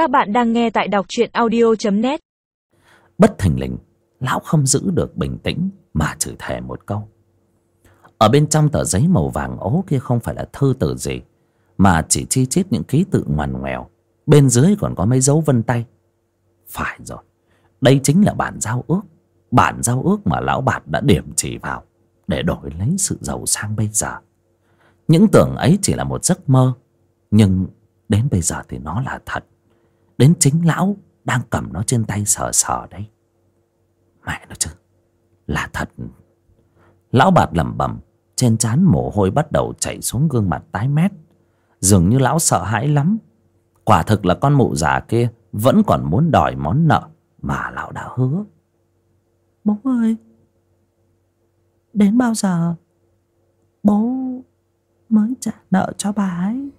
Các bạn đang nghe tại đọc truyện audio.net Bất thình lình Lão không giữ được bình tĩnh Mà chửi thề một câu. Ở bên trong tờ giấy màu vàng ố kia không phải là thư từ gì, Mà chỉ chi chít những ký tự ngoằn ngoèo. Bên dưới còn có mấy dấu vân tay. Phải rồi, Đây chính là bản giao ước. Bản giao ước mà lão bạt đã điểm chỉ vào Để đổi lấy sự giàu sang bây giờ. Những tưởng ấy chỉ là một giấc mơ, Nhưng đến bây giờ thì nó là thật. Đến chính lão đang cầm nó trên tay sờ sờ đấy. Mẹ nó chứ, Là thật. Lão bạt lẩm bẩm, Trên trán mồ hôi bắt đầu chảy xuống gương mặt tái mét. Dường như lão sợ hãi lắm. Quả thực là con mụ già kia Vẫn còn muốn đòi món nợ Mà lão đã hứa. Bố ơi, Đến bao giờ Bố mới trả nợ cho bà ấy?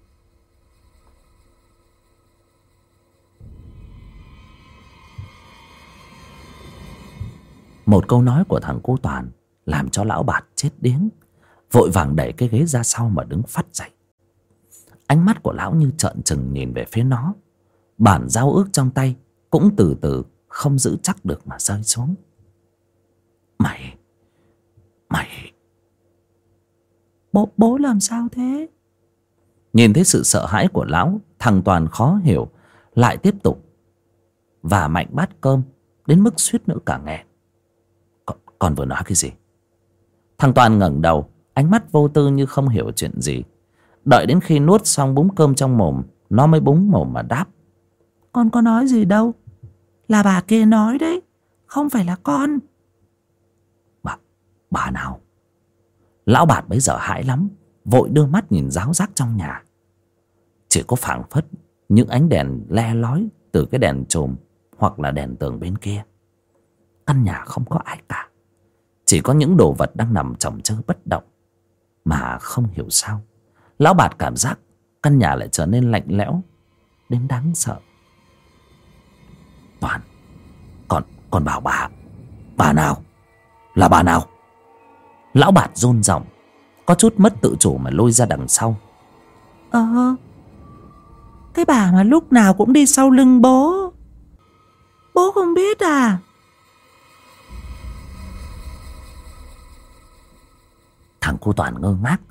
Một câu nói của thằng cô Toàn Làm cho lão bạt chết điếng. Vội vàng đẩy cái ghế ra sau mà đứng phát dậy. Ánh mắt của lão như trợn trừng nhìn về phía nó. Bản giao ước trong tay Cũng từ từ không giữ chắc được mà rơi xuống. Mày Mày Bố, bố làm sao thế? Nhìn thấy sự sợ hãi của lão Thằng Toàn khó hiểu Lại tiếp tục. Và mạnh bát cơm Đến mức suýt nữa cả nghẹn con, vừa nói cái gì? Thằng Toàn ngẩng đầu Ánh mắt vô tư như không hiểu chuyện gì. Đợi đến khi nuốt xong búng cơm trong mồm Nó mới búng mồm mà đáp. Con có nói gì đâu. Là bà kia nói đấy Không phải là con. Bà, bà nào? Lão bạt bấy giờ hãi lắm Vội đưa mắt nhìn ráo rác trong nhà. Chỉ có phảng phất Những ánh đèn le lói Từ cái đèn chùm Hoặc là đèn tường bên kia. Căn nhà không có ai cả. Chỉ có những đồ vật đang nằm chồng chơ bất động. Mà không hiểu sao Lão bạt cảm giác Căn nhà lại trở nên lạnh lẽo Đến đáng sợ. Toàn Còn, còn bảo bà Bà nào? Là bà nào? Lão bạt rôn giọng Có chút mất tự chủ mà lôi ra đằng sau. Ờ Cái bà mà lúc nào cũng đi sau lưng bố. Bố không biết à? Cô Toàn ngơ ngác,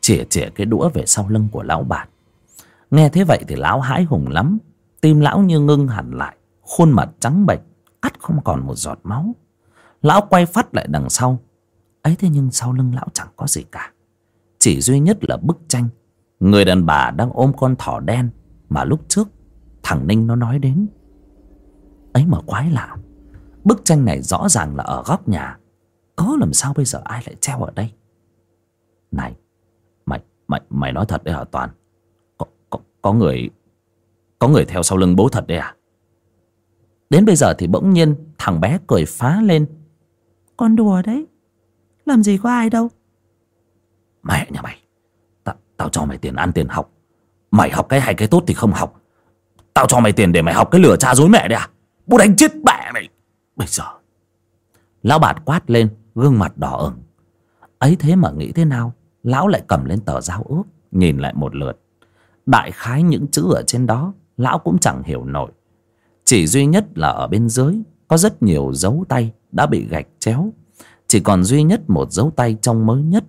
Chỉa chỉa cái đũa về sau lưng của lão bạt Nghe thế vậy thì lão hãi hùng lắm, Tim lão như ngưng hẳn lại, Khuôn mặt trắng bệch, Cắt không còn một giọt máu. Lão quay phát lại đằng sau, ấy thế nhưng sau lưng lão chẳng có gì cả. Chỉ duy nhất là bức tranh. Người đàn bà đang ôm con thỏ đen mà lúc trước thằng ninh nó nói đến. Ấy mà quái lạ, bức tranh này rõ ràng là ở góc nhà. Có làm sao bây giờ ai lại treo ở đây? Này mày mày mày nói thật đấy hả toàn? Có, có, có người có người theo sau lưng bố thật đấy à? Đến bây giờ thì bỗng nhiên thằng bé cười phá lên. Con đùa đấy. Làm gì có ai đâu. Mẹ nhà mày ta, Tao cho mày tiền ăn tiền học. Mày học cái hay cái tốt thì không học. Tao cho mày tiền để mày học cái lửa cha dối mẹ đấy à? Bố đánh chết mẹ mày Bây giờ Lão bạt quát lên Gương mặt đỏ ửng. Ấy thế mà nghĩ thế nào Lão lại cầm lên tờ giao ước, Nhìn lại một lượt. Đại khái những chữ ở trên đó, Lão cũng chẳng hiểu nổi. Chỉ duy nhất là ở bên dưới, Có rất nhiều dấu tay đã bị gạch chéo. Chỉ còn duy nhất một dấu tay trong mới nhất,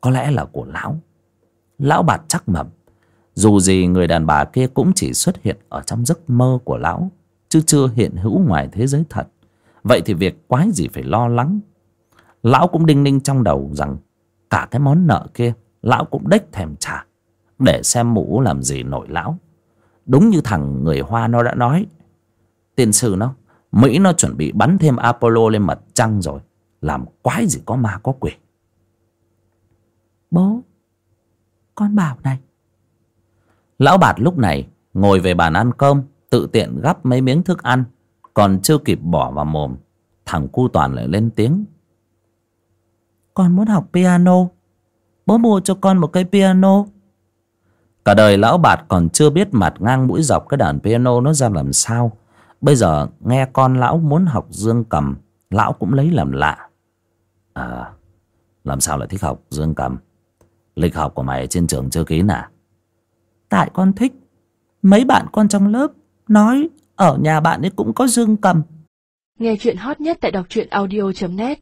có lẽ là của lão. Lão bạt chắc mầm. Dù gì người đàn bà kia cũng chỉ xuất hiện ở trong giấc mơ của lão, chứ chưa hiện hữu ngoài thế giới thật. Vậy thì việc quái gì phải lo lắng? Lão cũng đinh ninh trong đầu rằng cả cái món nợ kia, lão cũng đếch thèm trả, để xem mũ làm gì nổi lão. Đúng như thằng người hoa nó đã nói, tiên sư nó, mỹ nó chuẩn bị bắn thêm apollo lên mặt trăng rồi, làm quái gì có ma có quỷ. Bố, Con bảo này. Lão bạt lúc này ngồi về bàn ăn cơm, Tự tiện gắp mấy miếng thức ăn, Còn chưa kịp bỏ vào mồm, Thằng cu toàn lại lên tiếng. Con muốn học piano. Bố mua cho con một cây piano. Cả đời lão bạt còn chưa biết mặt ngang mũi dọc cái đàn piano nó ra làm sao. Bây giờ nghe con lão muốn học dương cầm Lão cũng lấy làm lạ. À Làm sao lại thích học dương cầm? Lịch học của mày trên trường chưa kín à? Tại con thích. Mấy bạn con trong lớp Nói ở nhà bạn ấy cũng có dương cầm. Nghe chuyện hot nhất tại đọc truyện audio.net